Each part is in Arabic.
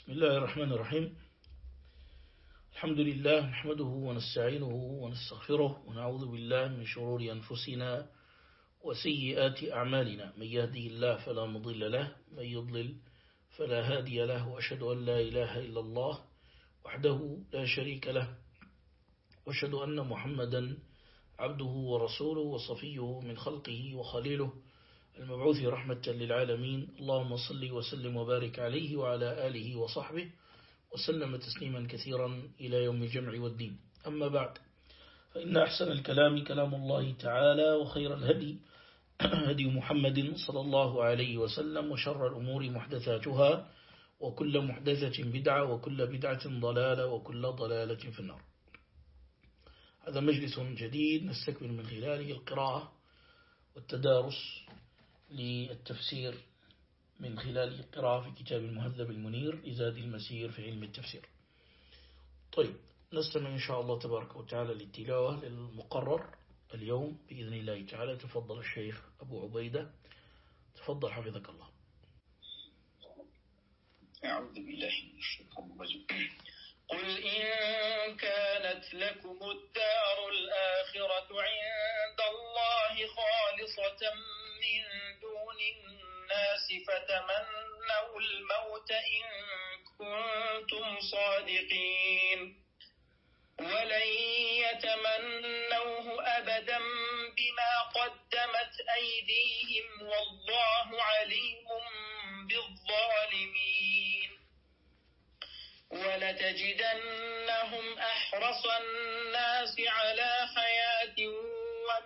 بسم الله الرحمن الرحيم. الحمد لله نحمده ونستعينه ونستغفره ونعوذ بالله من شرور أنفسنا وسيئات أعمالنا. من يهدي الله فلا مضل له من يضلل فلا هادي له وأشهد أن لا إله إلا الله وحده لا شريك له وأشهد أن محمدا عبده ورسوله وصفيه من خلقه وخليله. المبعوث رحمة للعالمين. اللهم صل وسلم وبارك عليه وعلى آله وصحبه وسلم تسليما كثيرا إلى يوم الجمع والدين. أما بعد فإن أحسن الكلام كلام الله تعالى وخير الهدي هدي محمد صلى الله عليه وسلم وشر الأمور محدثاتها وكل محدثة بدعة وكل بدعة ضلالة وكل ضلالة في النار. هذا مجلس جديد نستكمل من خلاله القراءة والتدارس للتفسير من خلال القراءة في كتاب المهذب المنير لزاد المسير في علم التفسير. طيب نستمع إن شاء الله تبارك وتعالى للتلاوة للمقرر اليوم بإذن الله تعالى. تفضل الشيخ أبو عبيدة. تفضل حفظك الله. أعوذ بالله من الشيطان الرجيم. قل إن كانت لكم الدار الآخرة عند الله خالصة من دون الناس فتمنوا الموت إن كنتم صادقين. ولن يتمنوه أبدا بما قدمت أيديهم والله عليم بالظالمين. ولتجدنهم أحرص الناس على حياة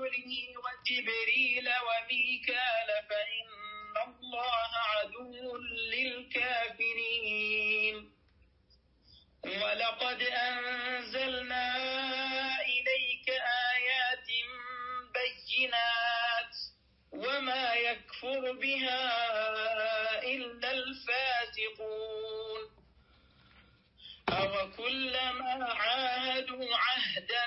ورسله وجبريل وميكال فإن الله عدو للكافرين. ولقد أنزلنا إليك آيات بينات وما يكفر بها إلا الفاسقون. أو كلما عاهدوا عهدا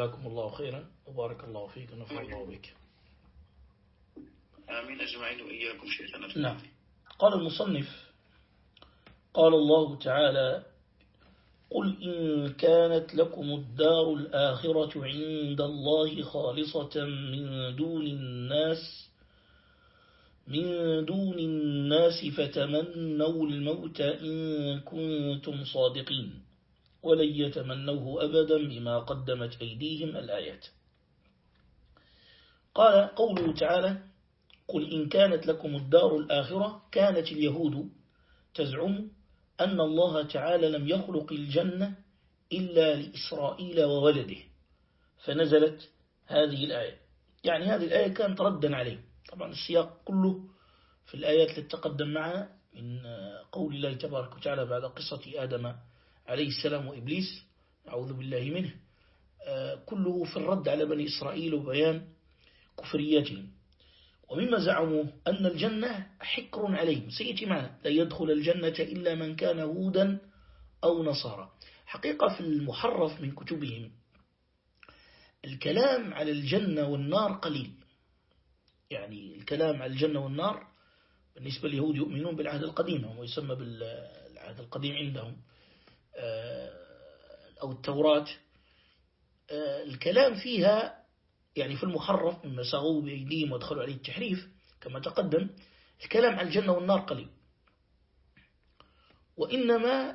جزاكم الله خيرا. وبارك الله فيك. ونفع الله بك. آمين أجمعين. وإياكم شيخنا. نعم. قال المصنف قال الله تعالى قل إن كانت لكم الدار الآخرة عند الله خالصة من دون الناس من دون الناس فتمنوا الموت إن كنتم صادقين. ولن يتمنوه أبدا بما قدمت أيديهم الآيات. قال قوله تعالى قل إن كانت لكم الدار الآخرة كانت اليهود تزعم أن الله تعالى لم يخلق الجنة إلا لإسرائيل وولده. فنزلت هذه الآية. يعني هذه الآية كانت ردا عليه. طبعا السياق كله في الآيات التي تقدم معها من قول الله تبارك وتعالى بعد قصة آدم عليه السلام وإبليس أعوذ بالله منه. كله في الرد على بني إسرائيل وبيان كفريتهم ومما زعموا أن الجنة حكر عليهم. سيأتي معنا لا يدخل الجنة إلا من كان هودا أو نصارى. حقيقة في المحرف من كتبهم الكلام على الجنة والنار قليل. يعني الكلام على الجنة والنار بالنسبة لليهود يؤمنون بالعهد القديم هم يسمى بالعهد القديم عندهم. آه، أو التوراة. آه، الكلام فيها يعني في المحرف مما سغوا بأيديهم ودخلوا عليه التحريف كما تقدم الكلام عن الجنة والنار قليل. وإنما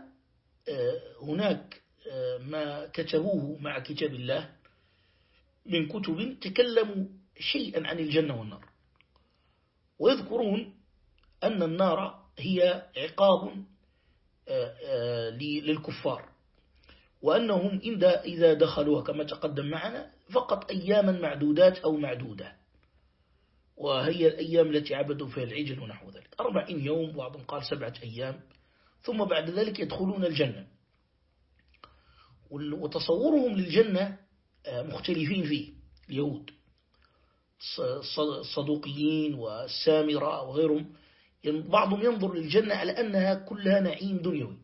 آه، هناك ما كتبوه مع كتاب الله من كتب تكلموا شيئا عن الجنة والنار. ويذكرون أن النار هي عقاب آه، آه، للكفار. وأنهم إذا دخلوها كما تقدم معنا فقط أياما معدودات أو معدودة. وهي الأيام التي عبدوا فيها العجل ونحو ذلك. أربعين يوم بعضهم قال سبعة أيام. ثم بعد ذلك يدخلون الجنة. وتصورهم للجنة آه، مختلفين فيه. اليهود الصدوقيين والسامرة وغيرهم. بعضهم ينظر للجنة على أنها كلها نعيم دنيوي.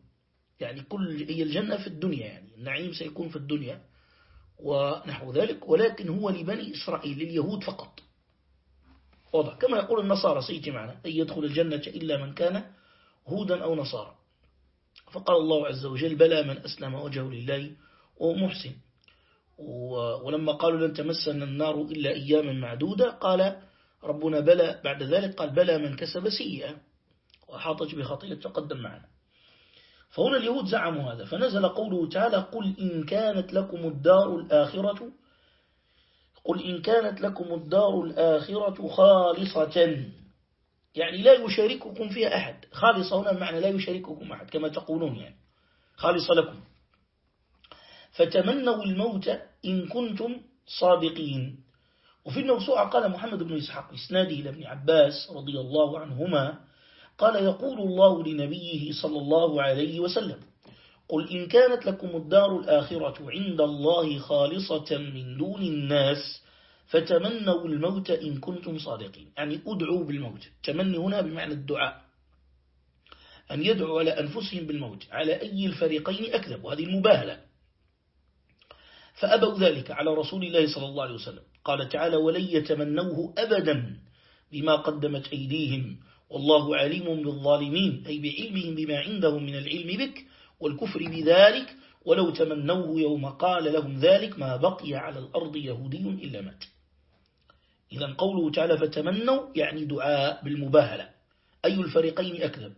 يعني كل هي الجنة في الدنيا يعني. النعيم سيكون في الدنيا ونحو ذلك. ولكن هو لبني إسرائيل لليهود فقط. واضح. كما يقول النصارى سيتي معنا أن يدخل الجنة إلا من كان هودا أو نصارى. فقال الله عز وجل بلى من أسلم وجهه لله ومحسن. ولما قالوا لن تمسنا النار إلا أياما معدودة قال ربنا بلى بعد ذلك قال بلى من كسب سيئة وحاطج بخطيئة تقدم معنا. فهنا اليهود زعموا هذا فنزل قوله تعالى قل إن كانت لكم الدار الآخرة قل إن كانت لكم الدار الآخرة خالصة. يعني لا يشارككم فيها أحد. خالصة هنا معنى لا يشارككم أحد كما تقولون يعني. خالصة لكم. فتمنوا الموت إن كنتم صادقين. وفي الموسوعة قال محمد بن إسحاق إسناده إلى ابن عباس رضي الله عنهما قال يقول الله لنبيه صلى الله عليه وسلم قل إن كانت لكم الدار الآخرة عند الله خالصة من دون الناس فتمنوا الموت إن كنتم صادقين. يعني أدعوا بالموت. تمني هنا بمعنى الدعاء. أن يدعوا على أنفسهم بالموت. على أي الفريقين أكذب. وهذه المباهلة. فأبوا ذلك على رسول الله صلى الله عليه وسلم. قال تعالى ولن يتمنوه أبدا بما قدمت أيديهم. والله عليم بالظالمين. أي بعلمهم بما عندهم من العلم بك والكفر بذلك. ولو تمنوه يوم قال لهم ذلك ما بقي على الأرض يهودي إلا مات. إذا قوله تعالى فتمنوا يعني دعاء بالمباهلة. أي الفريقين أكذب؟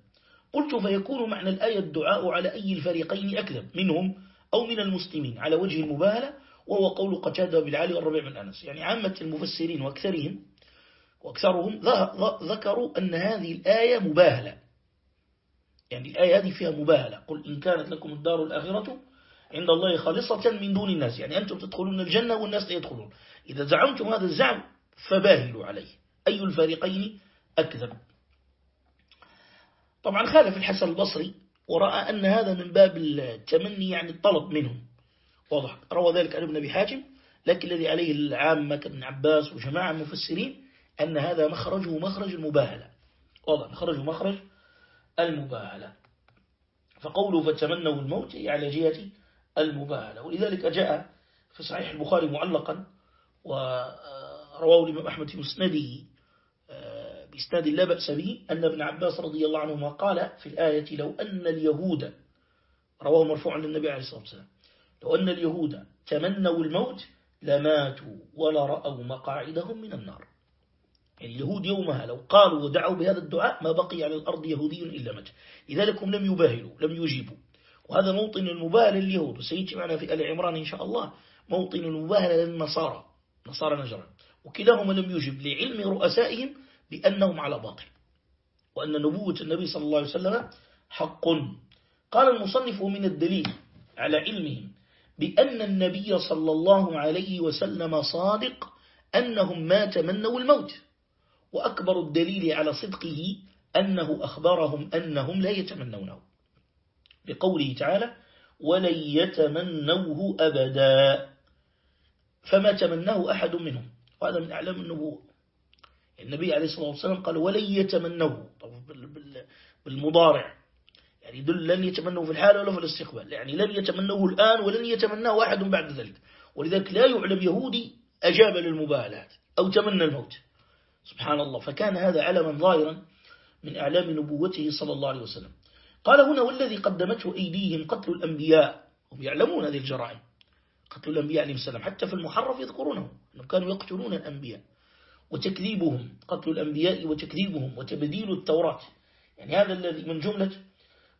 قلت فيكون معنى الآية الدعاء على أي الفريقين أكذب؟ منهم أو من المسلمين على وجه المباهلة وهو قول قتادة بالعالي والربيع بن أنس. يعني عامة المفسرين وأكثرهم وأكثرهم ذكروا أن هذه الآية مباهلة. يعني الآية هذه فيها مباهلة. قل إن كانت لكم الدار الآخرة عند الله خالصة من دون الناس. يعني أنتم تدخلون الجنة والناس لا يدخلون. إذا زعمتم هذا الزعم فباهلوا عليه. أي الفريقين أكذب. طبعا خالف الحسن البصري ورأى أن هذا من باب التمني يعني الطلب منهم. واضح. روى ذلك عن ابن أبي حاتم لكن الذي عليه العامة كابن عباس وجماعة المفسرين أن هذا مخرجه مخرج المباهلة. واضح. مخرجه مخرج المباهلة. فقوله فتمنوا الموت على جهة المباهلة. ولذلك جاء في صحيح البخاري معلقا ورواه الإمام أحمد في مسنده. بإسناد لا بأس به أن ابن عباس رضي الله عنهما قال في الآية لو أن اليهود رواه مرفوعا للنبي عليه الصلاة والسلام لو أن اليهود تمنوا الموت لماتوا ولا رأوا مقاعدهم من النار. يعني اليهود يومها لو قالوا ودعوا بهذا الدعاء ما بقي على الأرض يهودي إلا مات. لذلك هم لم يباهلوا لم يجيبوا. وهذا موطن المباهلة لليهود. وسيجي معنا في آل عمران إن شاء الله موطن المباهلة للنصارى نصارى نجران. وكلاهما لم يجب لعلم رؤسائهم بأنهم على باطل. وأن نبوة النبي صلى الله عليه وسلم حق. قال المصنف من الدليل على علمهم بأن النبي صلى الله عليه وسلم صادق أنهم ما تمنوا الموت. وأكبر الدليل على صدقه أنه أخبرهم أنهم لا يتمنونه. بقوله تعالى ولن يتمنوه أبدا. فما تمناه أحد منهم. وهذا من أعلام النبوة. النبي عليه الصلاة والسلام قال ولن يتمنوه بالمضارع. يعني دل لن يتمنوه في الحال ولا في الاستقبال. يعني لن يتمنوه الآن ولن يتمناه أحد بعد ذلك. ولذلك لا يعلم يهودي أجاب للمباهلات أو تمنى الموت. سبحان الله فكان هذا علما ظاهرا من أعلام نبوته صلى الله عليه وسلم. قال هنا والذي قدمته أيديهم قتل الأنبياء هم يعلمون هذه الجرائم. قتل الأنبياء عليهم السلام. حتى في المحرف يذكرونه. أنهم كانوا يقتلون الأنبياء. وتكذيبهم قتل الأنبياء وتكذيبهم وتبديل التوراة. يعني هذا الذي من جملة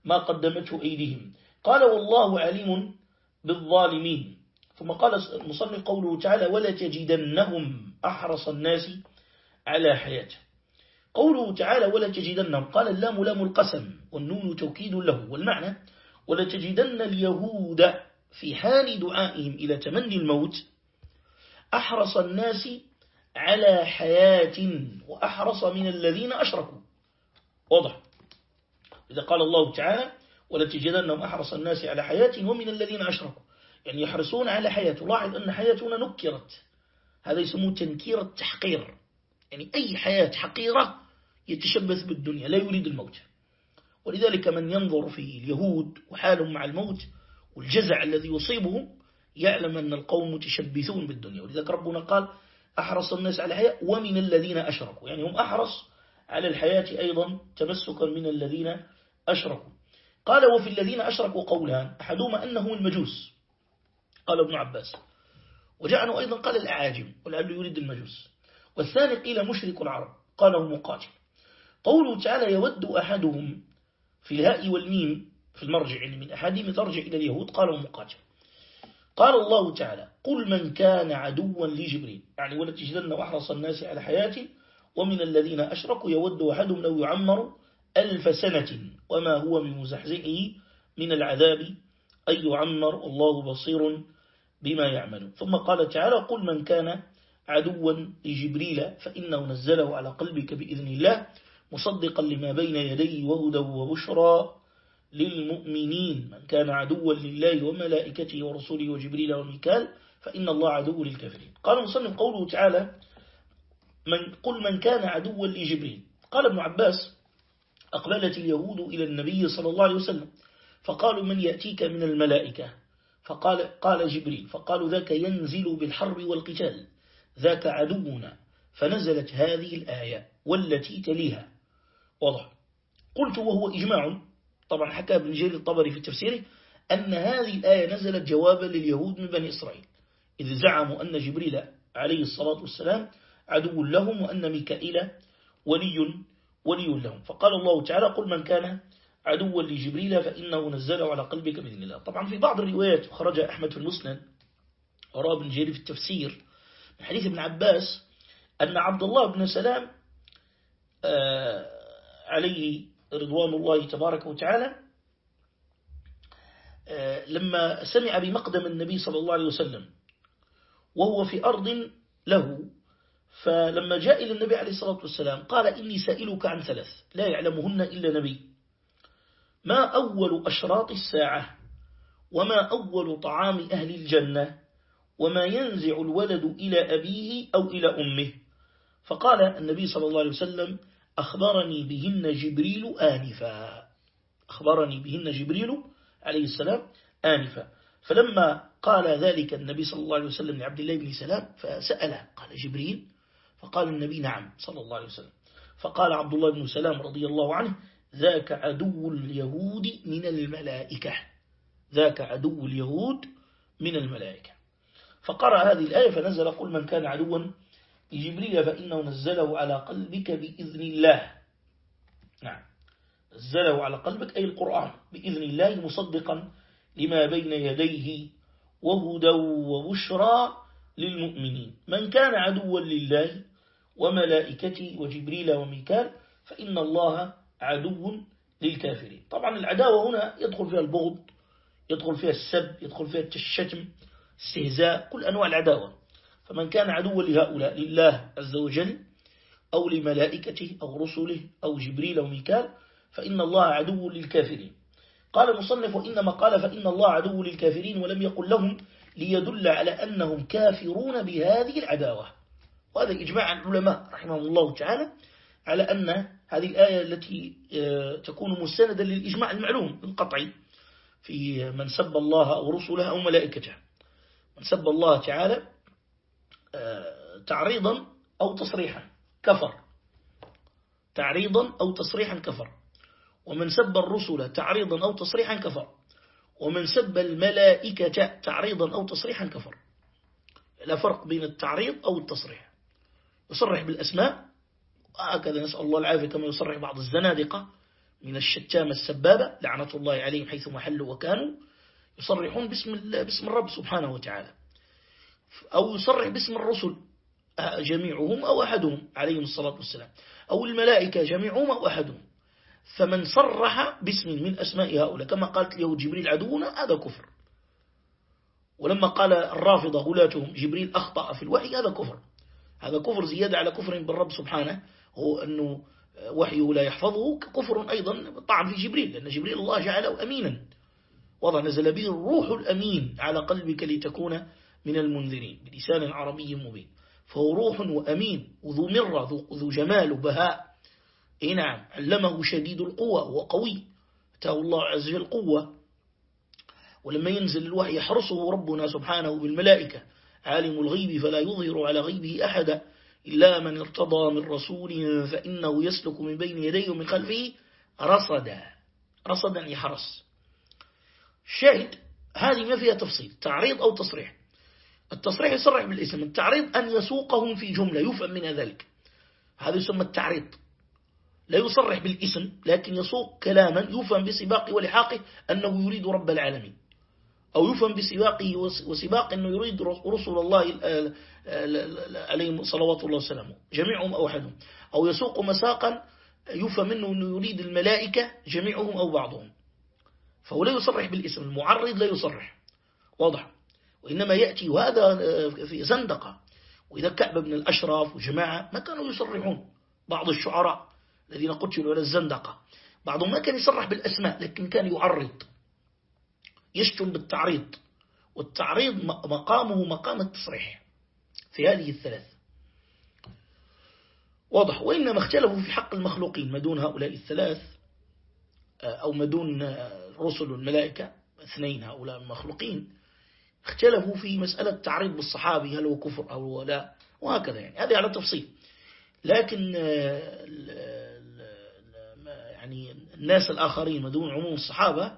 ما قدمته أيديهم. قال والله عليم بالظالمين. ثم قال المصنف قوله تعالى ولا تجدنهم أحرص الناس على حياته قوله تعالى ولا تجدنهم. قال اللام لام القسم والنون توكيد له. والمعنى ولا تجدن اليهود في حال دعائهم إلى تمني الموت أحرص الناس على حياة وأحرص من الذين أشركوا. واضح. إذا قال الله تعالى ولا تجدنهم أحرص الناس على حياة ومن الذين أشركوا. يعني يحرصون على حياة. لاحظ أن حياتنا نكرت. هذا يسموه تنكير التحقير. يعني أي حياة حقيرة يتشبث بالدنيا لا يريد الموت. ولذلك من ينظر في اليهود وحالهم مع الموت والجزع الذي يصيبهم يعلم أن القوم متشبثون بالدنيا. ولذلك ربنا قال أحرص الناس على الحياة ومن الذين أشركوا. يعني هم أحرص على الحياة أيضا تمسكا من الذين أشركوا. قال وفي الذين أشركوا قولان أحدهما أنهم المجوس. قال ابن عباس. وجعله أيضا قال الأعاجم ولعله يريد المجوس. والثاني قيل مشرك العرب قاله مقاتل قوله تعالى يود أحدهم في الهاء والميم في المرجع يعني من أحدهم ترجع إلى اليهود قاله مقاتل قال الله تعالى قل من كان عدوا لجبريل. يعني ولا تجدن أحرص الناس على حياته ومن الذين أشركوا يود أحدهم لو يعمر ألف سنة. وما هو من مزحزئه من العذاب أن يعمر الله بصير بما يعمل ثم قال تعالى قل من كان عدوا لجبريل فإنه نزله على قلبك بإذن الله مصدقا لما بين يديه وهدى وبشرى. للمؤمنين من كان عدوا لله وملائكته ورسوله وجبريل وميكال فإن الله عدو للكافرين. قال مصنف قوله تعالى من قل من كان عدوا لجبريل. قال ابن عباس أقبلت اليهود إلى النبي صلى الله عليه وسلم فقالوا من يأتيك من الملائكة؟ فقال قال جبريل فقالوا ذاك ينزل بالحرب والقتال ذاك عدونا فنزلت هذه الآية والتي تليها. واضح. قلت وهو إجماع طبعا حكى ابن جرير الطبري في تفسيره أن هذه الآية نزلت جوابا لليهود من بني إسرائيل إذ زعموا أن جبريل عليه الصلاة والسلام عدو لهم وأن ميكائيل ولي ولي لهم. فقال الله تعالى قل من كان عدوا لجبريل فإنه نزله على قلبك بإذن الله. طبعا في بعض الروايات خرج أحمد في المسند وراء بن جرير في التفسير من حديث ابن عباس أن عبد الله بن سلام آه، عليه رضوان الله تبارك وتعالى آه، لما سمع بمقدم النبي صلى الله عليه وسلم وهو في أرض له فلما جاء إلى النبي عليه الصلاة والسلام قال إني سائلك عن ثلاث لا يعلمهن إلا نبي. ما أول أشراط الساعة؟ وما أول طعام أهل الجنة؟ وما ينزع الولد إلى أبيه أو إلى أمه؟ فقال النبي صلى الله عليه وسلم أخبرني بهن جبريل آنفا. أخبرني بهن جبريل عليه السلام آنفا. فلما قال ذلك النبي صلى الله عليه وسلم لعبد الله بن سلام فسأله قال جبريل؟ فقال النبي نعم صلى الله عليه وسلم. فقال عبد الله بن سلام رضي الله عنه ذاك عدو اليهود من الملائكة. ذاك عدو اليهود من الملائكة. فقرأ هذه الآية فنزل قل من كان عدوا لجبريل فإنه نزله على قلبك بإذن الله. نعم. نزله على قلبك أي القرآن بإذن الله مصدقا لما بين يديه وهدى وبشرى للمؤمنين. من كان عدوا لله وملائكته وجبريل وميكال فإن الله عدو للكافرين. طبعا العداوة هنا يدخل فيها البغض يدخل فيها السب يدخل فيها الشتم استهزاء كل أنواع العداوة. فمن كان عدوا لهؤلاء لله عز وجل أو لملائكته أو رسله أو جبريل أو ميكال فإن الله عدو للكافرين. قال المصنف وإنما قال فإن الله عدو للكافرين ولم يقل لهم ليدل على أنهم كافرون بهذه العداوة. وهذا إجماع العلماء رحمه الله تعالى على أن هذه الآية التي آه، تكون مستندا للإجماع المعلوم القطعي في من سب الله أو رسله أو ملائكته. من سب الله تعالى تعريضا أو تصريحا. كفر. تعريضا أو تصريحا كفر. ومن سب الرسل تعريضا أو تصريحا كفر. ومن سب الملائكة تعريضا أو تصريحا كفر. لا فرق بين التعريض أو التصريح. يصرح بالأسماء هكذا نسأل الله العافية كما يصرح بعض الزنادقة من الشتام السبابة لعنة الله عليهم حيث محلوا وكانوا يصرحون باسم, باسم الرب سبحانه وتعالى. أو يصرح باسم الرسل جميعهم أو أحدهم عليهم الصلاة والسلام. أو الملائكة جميعهم أو أحدهم. فمن صرح باسم من أسماء هؤلاء كما قالت له جبريل عدونا هذا كفر. ولما قال الرافضة غلاتهم جبريل أخطأ في الوحي هذا كفر. هذا كفر زيادة على كفر بالرب سبحانه هو أنه وحيه لا يحفظه كفر أيضا طعن في جبريل لأن جبريل الله جعله أمينا. وضع نزل به الروح الأمين على قلبك لتكون من المنذرين بلسان عربي مبين. فهو روح وأمين وذو مرة ذو جمال وبهاء. إي نعم علمه شديد القوة هو قوي. أتاه الله عز وجل قوة. ولما ينزل الوحي يحرصه ربنا سبحانه بالملائكة. عالم الغيب فلا يظهر على غيبه أحدا إلا من ارتضى من رسول فإنه يسلك من بين يديه ومن خلفه رصدا. رصدا يحرص شاهد هذه ما فيها تفصيل تعريض أو تصريح. التصريح يصرح بالاسم التعريض أن يسوقهم في جملة يفهم من ذلك. هذا يسمى التعريض. لا يصرح بالاسم لكن يسوق كلاما يفهم بسباقه ولحاقه أنه يريد رب العالمين. أو يفهم بسباقه وسباق أنه يريد رسل الله عليهم صلوات الله وسلامه. جميعهم أو أحدهم. أو يسوق مساقا يفهم منه أنه يريد الملائكة جميعهم أو بعضهم. فهو لا يصرح بالاسم المعرض لا يصرح. واضح؟ وإنما يأتي وهذا في زندقة. وإذا كعب بن الأشراف وجماعة ما كانوا يصرحون بعض الشعراء الذين قتلوا على الزندقة. بعضهم ما كان يصرح بالأسماء لكن كان يعرض يشتم بالتعريض. والتعريض مقامه مقام التصريح في هذه الثلاث. واضح. وإنما اختلفوا في حق المخلوقين. ما دون هؤلاء الثلاث أو ما دون رسل الملائكة اثنين هؤلاء المخلوقين اختلفوا في مسألة تعريض بالصحابي هل هو كفر أو لا وهكذا يعني. هذه على تفصيل لكن يعني الناس الآخرين دون عموم الصحابة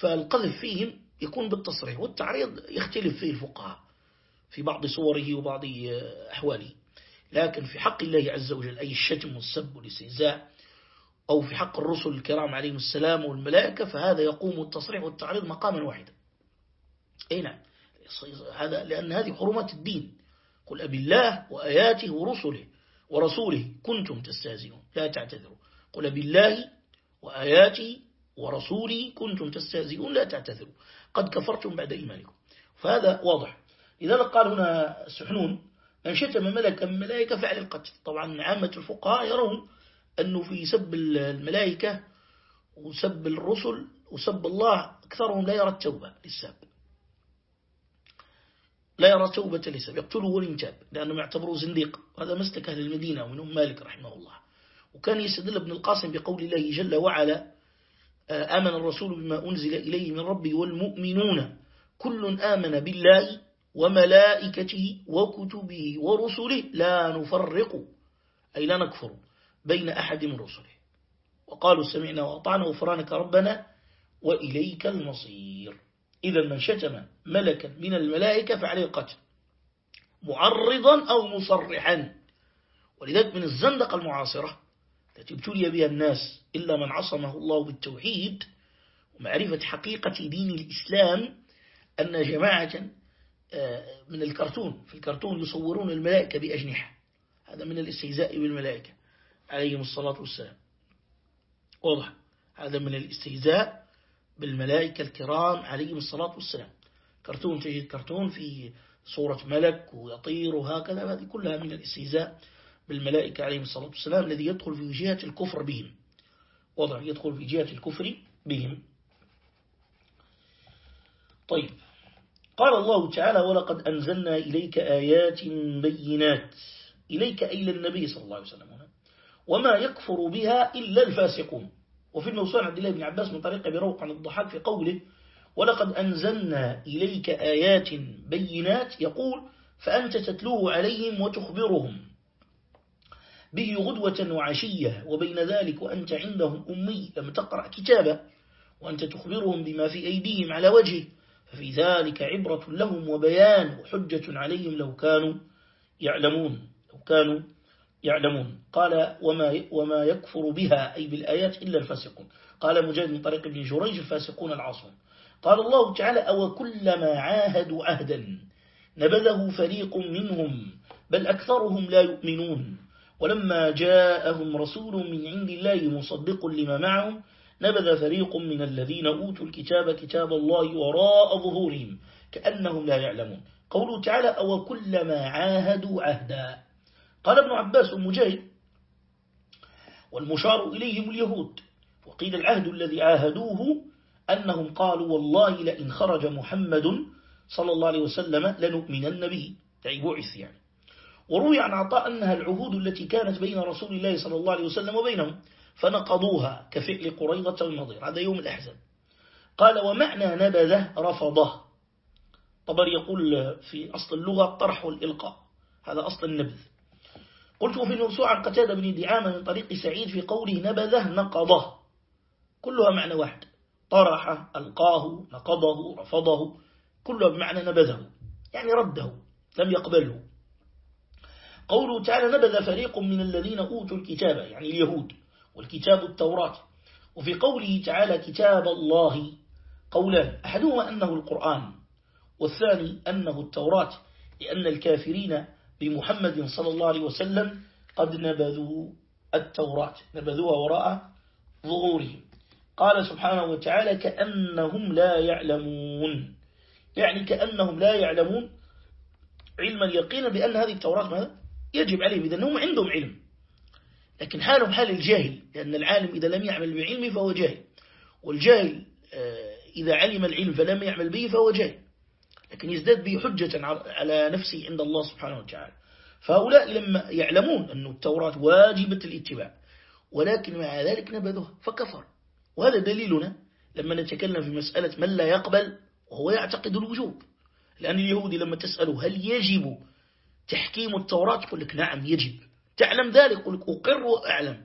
فالقذف فيهم يكون بالتصريح والتعريض يختلف فيه الفقهاء في بعض صوره وبعض أحواله. لكن في حق الله عز وجل أي الشتم والسب والاستهزاء أو في حق الرسل الكرام عليهم السلام والملائكة فهذا يقوم التصريح والتعريض مقاما واحدا. أي نعم. هذا لأن هذه حرمات الدين. قل أبي الله وآياته ورسله ورسوله كنتم تستهزئون لا تعتذروا. قل بالله وآياته ورسوله كنتم تستهزئون لا تعتذروا. قد كفرتم بعد إيمانكم. فهذا واضح. لذلك قال هنا سحنون من شتم ملكا من الملائكة فعل القتل. طبعا عامة الفقهاء يرون أنه في سب الملائكة وسب الرسل وسب الله أكثرهم لا يرى التوبة للساب لا يرى توبة للساب يقتله وإن تاب لأنهم يعتبروا زنديق. هذا مسلك أهل المدينة ومنهم مالك رحمه الله. وكان يستدل ابن القاسم بقول الله جل وعلا آه، آمن الرسول بما أنزل إليه من ربه والمؤمنون. كل آمن بالله وملائكته وكتبه ورسله. لا نفرق أي لا نكفر بين أحد من رسله. وقالوا سمعنا وأطعنا غفرانك ربنا وإليك المصير. إذا من شتم ملكا من الملائكة فعليه القتل معرضا أو مصرحا. ولذلك من الزندقة المعاصرة التي ابتلي بها الناس إلا من عصمه الله بالتوحيد ومعرفة حقيقة دين الإسلام أن جماعة آه، من الكرتون في الكرتون يصورون الملائكة بأجنحة. هذا من الاستهزاء بالملائكة عليهم الصلاة والسلام. واضح؟ هذا من الاستهزاء بالملائكة الكرام عليهم الصلاة والسلام. كرتون تجد كرتون في صورة ملك ويطير وهكذا هذه كلها من الاستهزاء بالملائكة عليهم الصلاة والسلام الذي يدخل في جهة الكفر بهم. وضع يدخل في جهة الكفر بهم. طيب. قال الله تعالى ولقد أنزلنا إليك آيات بينات. إليك أي للنبي صلى الله عليه وسلم وما يكفر بها إلا الفاسقون. وفي الموسوعة عبد الله بن عباس من طريق بروق عن الضحاك في قوله ولقد أنزلنا إليك آيات بينات يقول فأنت تتلوه عليهم وتخبرهم به غدوة وعشية وبين ذلك وأنت عندهم أمي لم تقرأ كتابه وأنت تخبرهم بما في أيديهم على وجهه ففي ذلك عبرة لهم وبيان وحجة عليهم لو كانوا يعلمون لو كانوا يعلمون. قال وما, وما يكفر بها أي بالآيات إلا الفاسقون. قال مجاهد من طريق ابن جريج الفاسقون العاصون قال الله تعالى أو كلما عاهدوا عهدا نبذه فريق منهم بل أكثرهم لا يؤمنون. ولما جاءهم رسول من عند الله مصدق لما معهم نبذ فريق من الذين أوتوا الكتاب كتاب الله وراء ظهورهم كأنهم لا يعلمون. قوله تعالى أو كلما عاهدوا عهدا. قال ابن عباس ومجاهد والمشار إليهم اليهود وقيل العهد الذي عاهدوه أنهم قالوا والله لئن خرج محمد صلى الله عليه وسلم لنؤمنن به. أي بعث يعني. وروي عن عطاء أنها العهود التي كانت بين رسول الله صلى الله عليه وسلم وبينهم فنقضوها كفعل قريضة والنظير هذا يوم الأحزاب. قال ومعنى نبذة رفضه. طبر يقول في أصل اللغة الطرح والإلقاء هذا أصل النبذ. قلت في الموسوعة عن بن دعامة من طريق سعيد في قوله نبذه نقضه. كلها معنى واحد. طرح ألقاه نقضه رفضه. كلها بمعنى نبذه. يعني رده. لم يقبله. قوله تعالى نبذ فريق من الذين أوتوا الكتاب يعني اليهود والكتاب التوراة. وفي قوله تعالى كتاب الله قولان. أحدهما أنه القرآن والثاني أنه التوراة لأن الكافرين بمحمد صلى الله عليه وسلم قد نبذوا التوراة نبذوها وراء ظهورهم. قال سبحانه وتعالى كأنهم لا يعلمون. يعني كأنهم لا يعلمون علما يقينا بأن هذه التوراة ماذا؟ يجب عليهم إذا هم عندهم علم. لكن حالهم حال الجاهل لأن العالم إذا لم يعمل بعلمه فهو جاهل. والجاهل آه، إذا علم العلم فلم يعمل به فهو جاهل. لكن يزداد به حجة على نفسه عند الله سبحانه وتعالى. فهؤلاء لما يعلمون أن التوراة واجبة الاتباع ولكن مع ذلك نبذوها فكفر. وهذا دليلنا لما نتكلم في مسألة من لا يقبل وهو يعتقد الوجوب. لأن اليهودي لما تسأله هل يجب تحكيم التوراة يقول لك نعم يجب. تعلم ذلك يقول لك أقر وأعلم.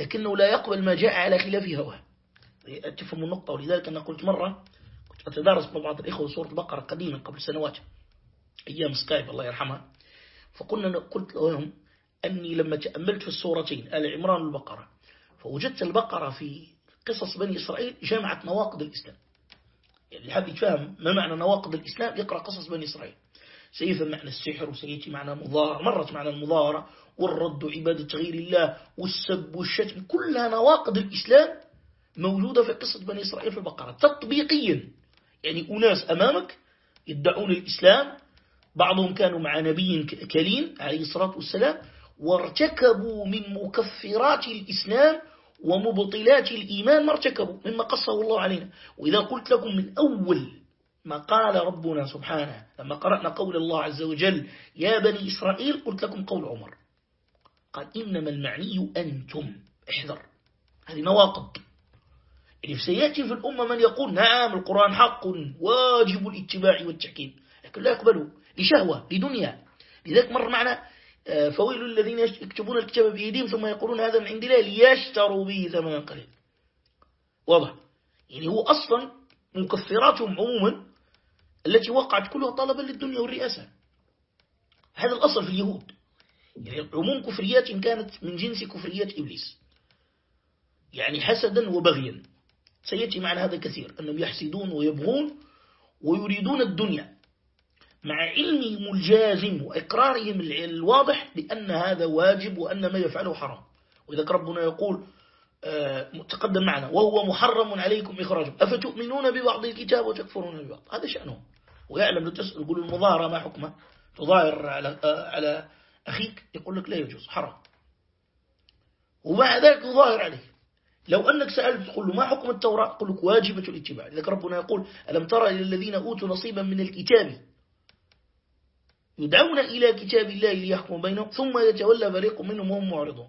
لكنه لا يقبل ما جاء على خلاف هواه تفهم النقطة ولذلك أنا قلت مرة أتدارس مع بعض الإخوة سورة البقرة قديما قبل سنوات. أيام سكايب الله يرحمها. فقلنا قلت لهم أني لما تأملت في السورتين آل عمران والبقرة فوجدت البقرة في قصص بني إسرائيل جمعت نواقض الإسلام. يعني حد يتفهم ما معنى نواقض الإسلام يقرأ قصص بني إسرائيل. سيفهم معنى السحر وسيأتي معنى مضارة مرت معنى المضارة والرد عبادة غير الله والسب والشتم كلها نواقض الإسلام موجودة في قصة بني إسرائيل في البقرة. تطبيقيا. يعني أناس أمامك يدعون الإسلام بعضهم كانوا مع نبي كليم عليه الصلاة والسلام وارتكبوا من مكفرات الإسلام ومبطلات الإيمان ما ارتكبوا مما قصه الله علينا. وإذا قلت لكم من أول ما قال ربنا سبحانه لما قرأنا قول الله عز وجل يا بني إسرائيل قلت لكم قول عمر. قال إنما المعني أنتم. احذر. هذه نواقض يعني سيأتي في الأمة من يقول نعم القرآن حق واجب الاتباع والتحكيم لكن لا يقبله لشهوة لدنيا. لذلك مر معنا آه، فويل الذين يكتبون الكتاب بأيديهم ثم يقولون هذا من عند الله ليشتروا به ثمنا قليلا. واضح. يعني هو أصلا مكفراتهم عموما التي وقعت كلها طلبا للدنيا والرئاسة. هذا الأصل في اليهود. يعني عموم كفريات كانت من جنس كفريات إبليس. يعني حسدا وبغيا. سيأتي معنا هذا كثير أنهم يحسدون ويبغون ويريدون الدنيا. مع علمهم الجازم وإقرارهم الواضح بأن هذا واجب وأن ما يفعله حرام. وإذا ربنا يقول آه، تقدم معنا وهو محرم عليكم إخراجه أفتؤمنون ببعض الكتاب وتكفرون ببعض؟ هذا شأنه ويعلم لو تسأل يقول المظاهرة ما حكمه؟ تظاهر على, آه، على أخيك؟ يقول لك لا يجوز حرام. ومع ذلك يظاهر عليه. لو أنك سألت تقول له ما حكم التوراة؟ يقول لك واجبة الاتباع. لذلك ربنا يقول ألم ترى إلى الذين أوتوا نصيبا من الكتاب؟ يدعون إلى كتاب الله ليحكم بينهم ثم يتولى فريق منهم وهم معرضون.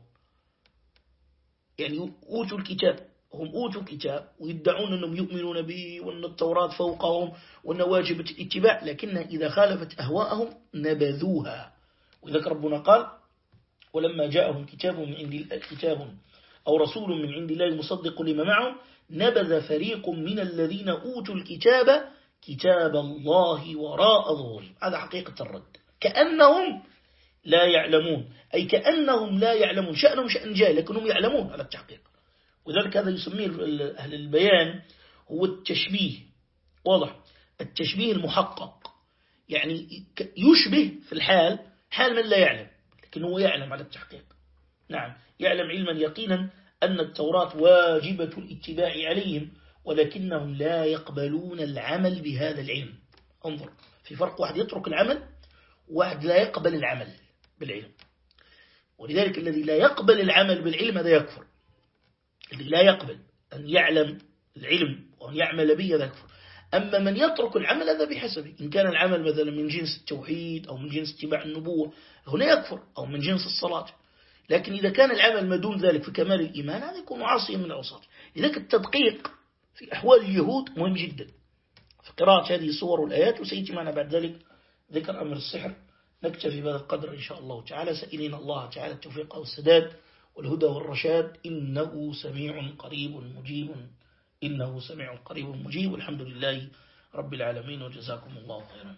يعني أوتوا الكتاب هم أوتوا كتاب ويدعون أنهم يؤمنون به وأن التوراة فوقهم وأن واجب الاتباع لكن إذا خالفت أهواءهم نبذوها. وذلك ربنا قال ولما جاءهم كتاب من عند كتاب أو رسول من عند الله مصدق لما معهم نبذ فريق من الذين أوتوا الكتاب كتاب الله وراء ظهورهم. هذا حقيقة الرد. كأنهم لا يعلمون. أي كأنهم لا يعلمون. شأنهم شأن جاي لكنهم يعلمون. على التحقيق. وذلك هذا يسميه أهل البيان هو التشبيه. واضح؟ التشبيه المحقق. يعني يشبه في الحال حال من لا يعلم لكن هو يعلم على التحقيق. نعم. يعلم علما يقينا أن التوراة واجبة الاتباع عليهم ولكنهم لا يقبلون العمل بهذا العلم. انظر في فرق واحد يترك العمل وواحد لا يقبل العمل بالعلم. ولذلك الذي لا يقبل العمل بالعلم هذا يكفر. الذي لا يقبل أن يعلم العلم وأن يعمل به هذا يكفر. أما من يترك العمل هذا بحسبه. إن كان العمل مثلا من جنس التوحيد أو من جنس اتباع النبوة هنا يكفر. أو من جنس الصلاة. لكن إذا كان العمل ما دون ذلك في كمال الإيمان هذا يكون عاصيا من العصاة لذلك التدقيق في أحوال اليهود مهم جدا. في قراءة هذه الصور والآيات وسيأتي معنا بعد ذلك ذكر أمر السحر. نكتفي بهذا القدر إن شاء الله تعالى. سائلين الله تعالى التوفيق والسداد والهدى والرشاد. إنه سميع قريب مجيب. إنه سميع قريب مجيب. والحمد لله رب العالمين. وجزاكم الله خيرا.